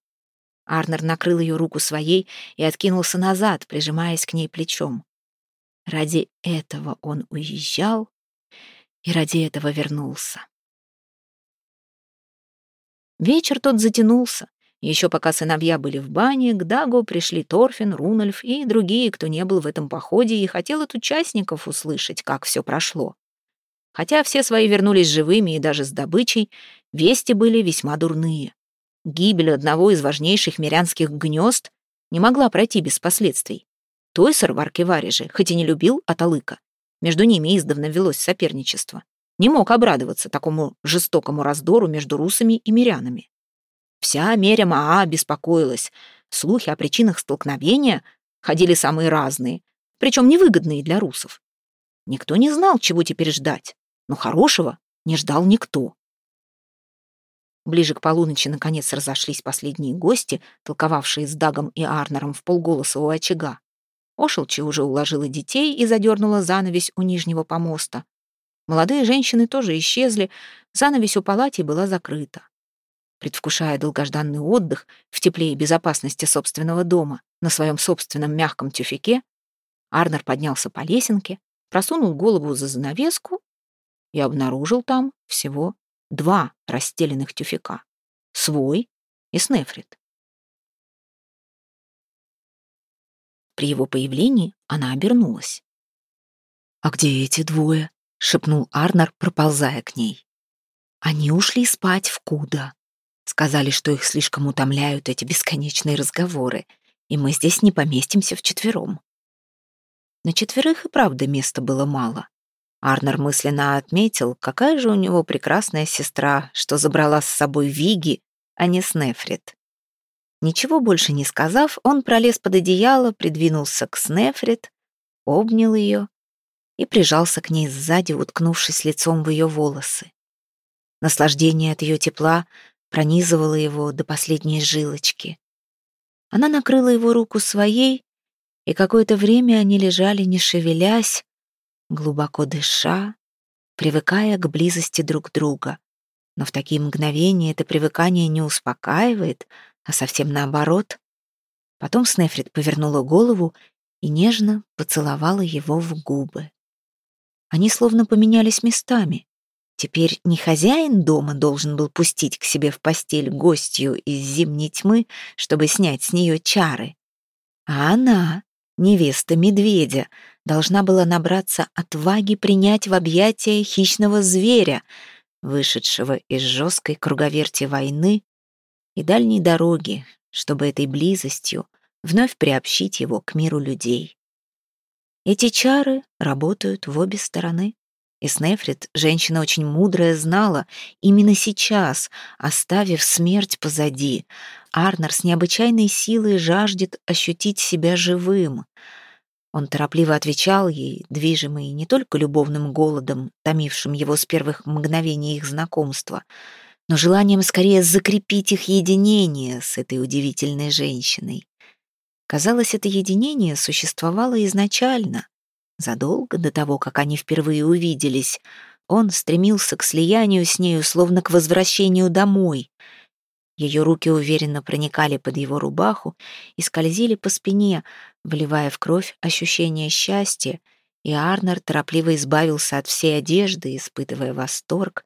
Арнер накрыл ее руку своей и откинулся назад, прижимаясь к ней плечом. Ради этого он уезжал и ради этого вернулся. Вечер тот затянулся. Еще пока сыновья были в бане, к Дагу пришли Торфин, Рунольф и другие, кто не был в этом походе и хотел от участников услышать, как все прошло. Хотя все свои вернулись живыми и даже с добычей, вести были весьма дурные. Гибель одного из важнейших мирянских гнезд не могла пройти без последствий. Тойсер в Аркеваре хоть и не любил Аталыка, между ними издавна велось соперничество, не мог обрадоваться такому жестокому раздору между русами и мирянами. Вся меря Маа беспокоилась. Слухи о причинах столкновения ходили самые разные, причем невыгодные для русов. Никто не знал, чего теперь ждать но хорошего не ждал никто. Ближе к полуночи наконец разошлись последние гости, толковавшие с Дагом и Арнером в полголоса у очага. Ошелчи уже уложила детей и задернула занавесь у нижнего помоста. Молодые женщины тоже исчезли, занавесь у палати была закрыта. Предвкушая долгожданный отдых в тепле и безопасности собственного дома на своем собственном мягком тюфяке, Арнер поднялся по лесенке, просунул голову за занавеску и обнаружил там всего два расстеленных тюфяка — свой и Снефрит. При его появлении она обернулась. «А где эти двое?» — шепнул Арнер, проползая к ней. «Они ушли спать в Куда. Сказали, что их слишком утомляют эти бесконечные разговоры, и мы здесь не поместимся вчетвером». На четверых и правда места было мало. Арнер мысленно отметил, какая же у него прекрасная сестра, что забрала с собой Виги, а не Снефрит. Ничего больше не сказав, он пролез под одеяло, придвинулся к Снефрит, обнял ее и прижался к ней сзади, уткнувшись лицом в ее волосы. Наслаждение от ее тепла пронизывало его до последней жилочки. Она накрыла его руку своей, и какое-то время они лежали, не шевелясь, глубоко дыша, привыкая к близости друг друга. Но в такие мгновения это привыкание не успокаивает, а совсем наоборот. Потом Снефрит повернула голову и нежно поцеловала его в губы. Они словно поменялись местами. Теперь не хозяин дома должен был пустить к себе в постель гостью из зимней тьмы, чтобы снять с нее чары, а она, невеста медведя, должна была набраться отваги принять в объятия хищного зверя, вышедшего из жесткой круговерти войны и дальней дороги, чтобы этой близостью вновь приобщить его к миру людей. Эти чары работают в обе стороны. И Снефрит, женщина очень мудрая, знала, именно сейчас, оставив смерть позади, Арнер с необычайной силой жаждет ощутить себя живым. Он торопливо отвечал ей, движимый не только любовным голодом, томившим его с первых мгновений их знакомства, но желанием скорее закрепить их единение с этой удивительной женщиной. Казалось, это единение существовало изначально, Задолго до того, как они впервые увиделись, он стремился к слиянию с нею, словно к возвращению домой. Ее руки уверенно проникали под его рубаху и скользили по спине, вливая в кровь ощущение счастья, и Арнер торопливо избавился от всей одежды, испытывая восторг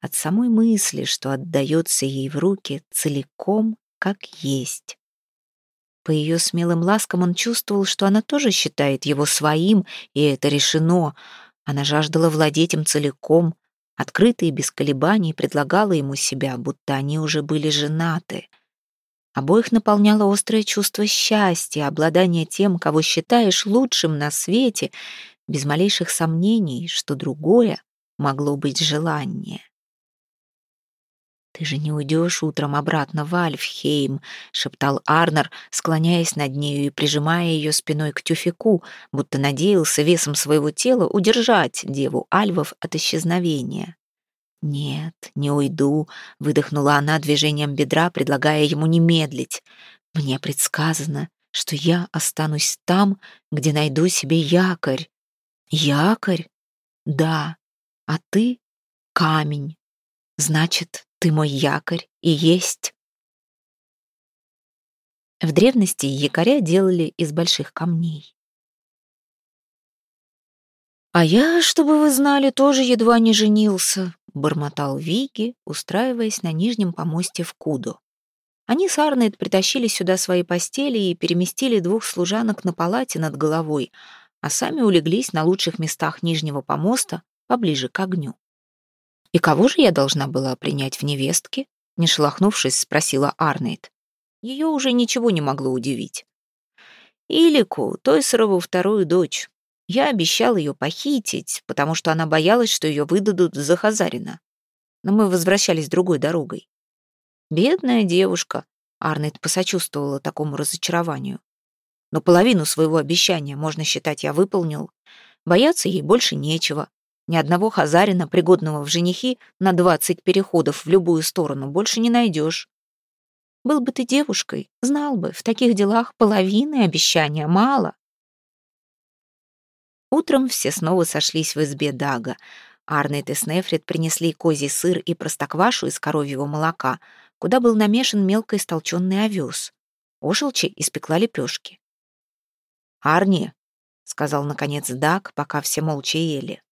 от самой мысли, что отдается ей в руки целиком, как есть. По ее смелым ласкам он чувствовал, что она тоже считает его своим, и это решено. Она жаждала владеть им целиком, открыто и без колебаний предлагала ему себя, будто они уже были женаты. Обоих наполняло острое чувство счастья, обладание тем, кого считаешь лучшим на свете, без малейших сомнений, что другое могло быть желание. «Ты же не уйдешь утром обратно в Альфхейм», — шептал Арнер, склоняясь над нею и прижимая ее спиной к тюфику, будто надеялся весом своего тела удержать деву Альвов от исчезновения. «Нет, не уйду», — выдохнула она движением бедра, предлагая ему не медлить. «Мне предсказано, что я останусь там, где найду себе якорь». «Якорь? Да. А ты — камень. Значит, ты мой якорь и есть. В древности якоря делали из больших камней. «А я, чтобы вы знали, тоже едва не женился», — бормотал Виги, устраиваясь на нижнем помосте в Куду. Они с Арнет притащили сюда свои постели и переместили двух служанок на палате над головой, а сами улеглись на лучших местах нижнего помоста, поближе к огню. «И кого же я должна была принять в невестке?» Не шелохнувшись, спросила Арнейд. Ее уже ничего не могло удивить. «Илику, Тойсерову вторую дочь. Я обещал ее похитить, потому что она боялась, что ее выдадут за Хазарина. Но мы возвращались другой дорогой. Бедная девушка, Арнейд посочувствовала такому разочарованию. Но половину своего обещания, можно считать, я выполнил. Бояться ей больше нечего. Ни одного хазарина, пригодного в женихи, на двадцать переходов в любую сторону больше не найдешь. Был бы ты девушкой, знал бы, в таких делах половины обещания мало. Утром все снова сошлись в избе Дага. Арнет и Снефрит принесли козий сыр и простоквашу из коровьего молока, куда был намешан мелко истолченный овес. Ошелчи испекла лепешки. «Арни», — сказал наконец Даг, пока все молча ели,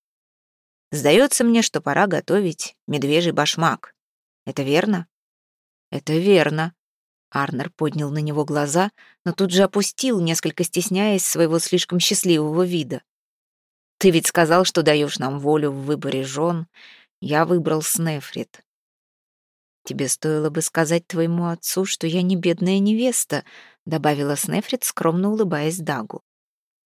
Сдается мне, что пора готовить медвежий башмак. Это верно? Это верно. Арнер поднял на него глаза, но тут же опустил, несколько стесняясь своего слишком счастливого вида. Ты ведь сказал, что даешь нам волю в выборе жен. Я выбрал Снефрит. Тебе стоило бы сказать твоему отцу, что я не бедная невеста, добавила Снефрит, скромно улыбаясь Дагу.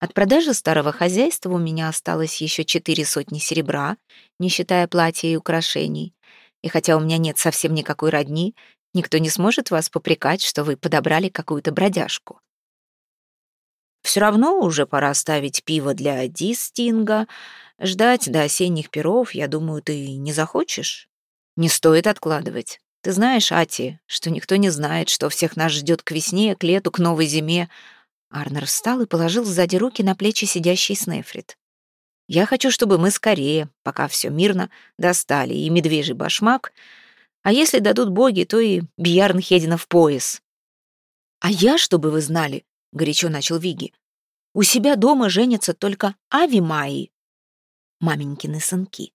От продажи старого хозяйства у меня осталось еще четыре сотни серебра, не считая платья и украшений. И хотя у меня нет совсем никакой родни, никто не сможет вас попрекать, что вы подобрали какую-то бродяжку. Все равно уже пора ставить пиво для Дистинга. Ждать до осенних перов, я думаю, ты не захочешь. Не стоит откладывать. Ты знаешь, Ати, что никто не знает, что всех нас ждет к весне, к лету, к новой зиме, Арнер встал и положил сзади руки на плечи сидящей Снефрит. «Я хочу, чтобы мы скорее, пока все мирно, достали и медвежий башмак, а если дадут боги, то и Бьярн Хедина в пояс». «А я, чтобы вы знали», — горячо начал Виги, «у себя дома женятся только Ави Майи, маменькины сынки,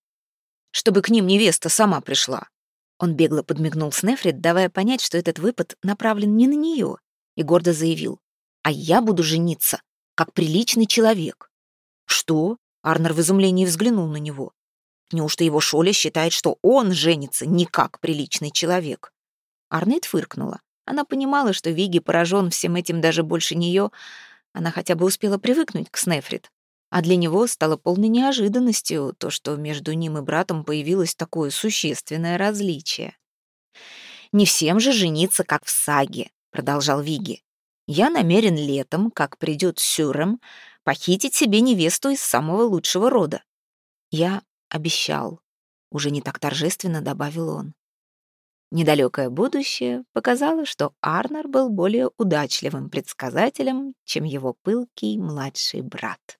чтобы к ним невеста сама пришла». Он бегло подмигнул Снефрит, давая понять, что этот выпад направлен не на нее, и гордо заявил, «А я буду жениться, как приличный человек». «Что?» — Арнер в изумлении взглянул на него. Неужто его Шоля считает, что он женится не как приличный человек? Арнет фыркнула. Она понимала, что Виги поражен всем этим даже больше нее. Она хотя бы успела привыкнуть к Снефрит. А для него стало полной неожиданностью то, что между ним и братом появилось такое существенное различие. «Не всем же жениться, как в саге», — продолжал Виги. «Я намерен летом, как придет Сюрем, похитить себе невесту из самого лучшего рода. Я обещал», — уже не так торжественно добавил он. Недалекое будущее показало, что Арнер был более удачливым предсказателем, чем его пылкий младший брат.